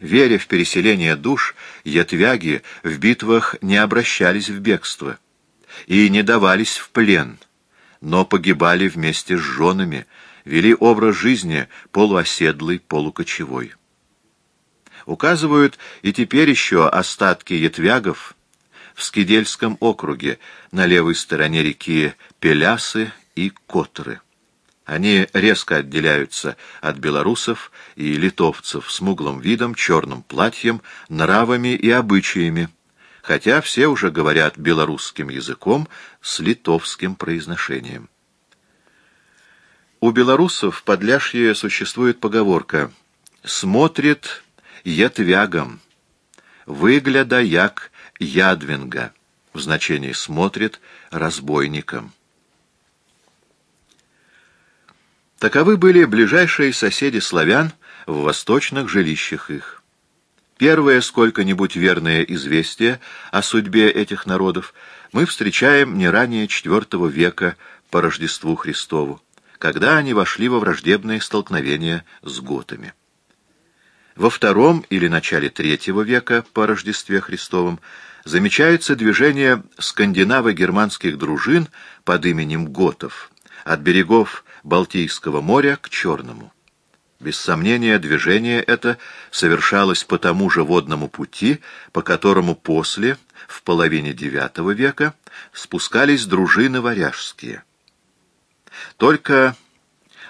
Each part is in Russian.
Веря в переселение душ, ятвяги в битвах не обращались в бегство и не давались в плен, но погибали вместе с женами, вели образ жизни полуоседлый, полукочевой. Указывают и теперь еще остатки ятвягов в Скидельском округе на левой стороне реки Пелясы и Котры. Они резко отделяются от белорусов и литовцев с муглым видом, черным платьем, нравами и обычаями, хотя все уже говорят белорусским языком с литовским произношением. У белорусов под Ляшье существует поговорка «смотрит ятвягом, выгляда як ядвинга» в значении «смотрит разбойником». Таковы были ближайшие соседи славян в восточных жилищах их. Первое сколько-нибудь верное известие о судьбе этих народов мы встречаем не ранее IV века по Рождеству Христову, когда они вошли во враждебные столкновения с готами. Во втором или начале третьего века по Рождестве Христовом замечается движение скандинаво-германских дружин под именем готов от берегов Балтийского моря к Черному. Без сомнения, движение это совершалось по тому же водному пути, по которому после, в половине IX века, спускались дружины варяжские. Только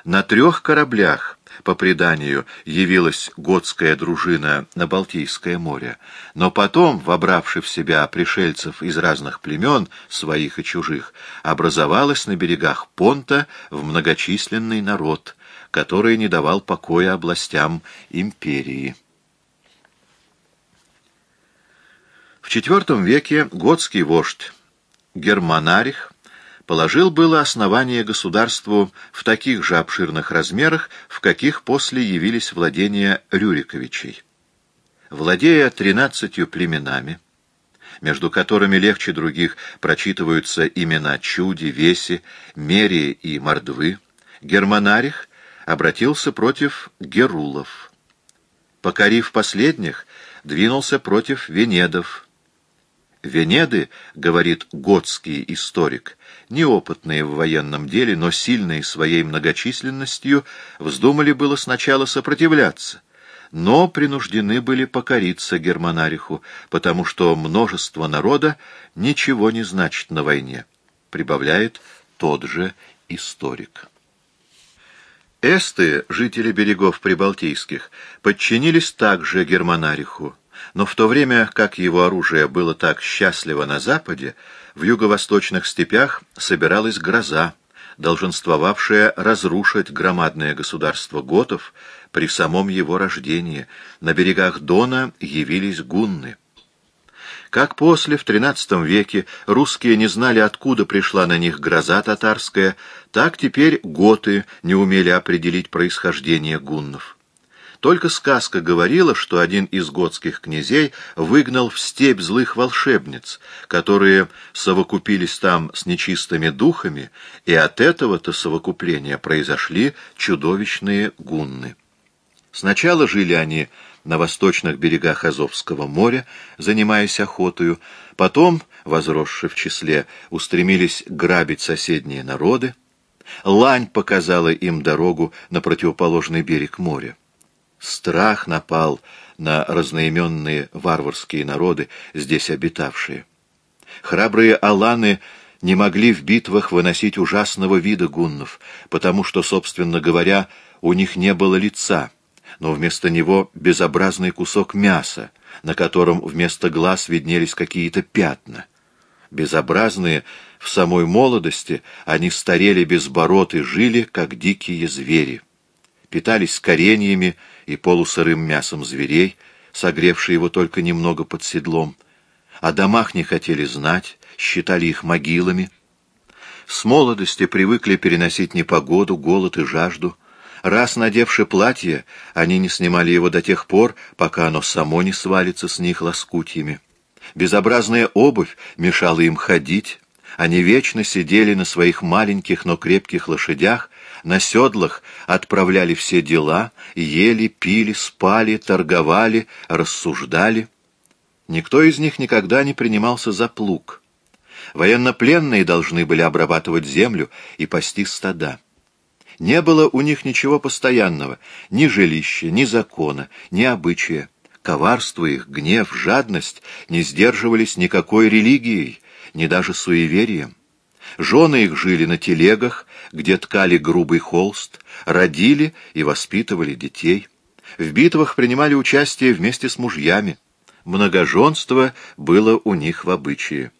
на трех кораблях по преданию, явилась готская дружина на Балтийское море, но потом, вобравши в себя пришельцев из разных племен, своих и чужих, образовалась на берегах Понта в многочисленный народ, который не давал покоя областям империи. В IV веке готский вождь Германарих положил было основание государству в таких же обширных размерах, в каких после явились владения Рюриковичей. Владея тринадцатью племенами, между которыми легче других прочитываются имена Чуди, Веси, Мерии и Мордвы, Германарих обратился против Герулов. Покорив последних, двинулся против Венедов, Венеды, говорит готский историк, неопытные в военном деле, но сильные своей многочисленностью, вздумали было сначала сопротивляться, но принуждены были покориться Германариху, потому что множество народа ничего не значит на войне, прибавляет тот же историк. Эсты, жители берегов Прибалтийских, подчинились также Германариху, но в то время, как его оружие было так счастливо на западе, в юго-восточных степях собиралась гроза, долженствовавшая разрушить громадное государство готов при самом его рождении. На берегах Дона явились гунны. Как после, в XIII веке, русские не знали, откуда пришла на них гроза татарская, так теперь готы не умели определить происхождение гуннов. Только сказка говорила, что один из готских князей выгнал в степь злых волшебниц, которые совокупились там с нечистыми духами, и от этого-то совокупления произошли чудовищные гунны. Сначала жили они на восточных берегах Азовского моря, занимаясь охотою, потом, возросши в числе, устремились грабить соседние народы. Лань показала им дорогу на противоположный берег моря. Страх напал на разноименные варварские народы, здесь обитавшие. Храбрые аланы не могли в битвах выносить ужасного вида гуннов, потому что, собственно говоря, у них не было лица, но вместо него безобразный кусок мяса, на котором вместо глаз виднелись какие-то пятна. Безобразные в самой молодости, они старели без бород и жили, как дикие звери. Питались кореньями и полусырым мясом зверей, согревшие его только немного под седлом. О домах не хотели знать, считали их могилами. С молодости привыкли переносить непогоду, голод и жажду. Раз надевши платье, они не снимали его до тех пор, пока оно само не свалится с них лоскутьями. Безобразная обувь мешала им ходить, они вечно сидели на своих маленьких, но крепких лошадях, на седлах отправляли все дела, ели, пили, спали, торговали, рассуждали. Никто из них никогда не принимался за плуг. Военнопленные должны были обрабатывать землю и пасти стада. Не было у них ничего постоянного, ни жилища, ни закона, ни обычая. Коварство их, гнев, жадность не сдерживались никакой религией, ни даже суеверием. Жены их жили на телегах, где ткали грубый холст, родили и воспитывали детей. В битвах принимали участие вместе с мужьями. Многоженство было у них в обычае.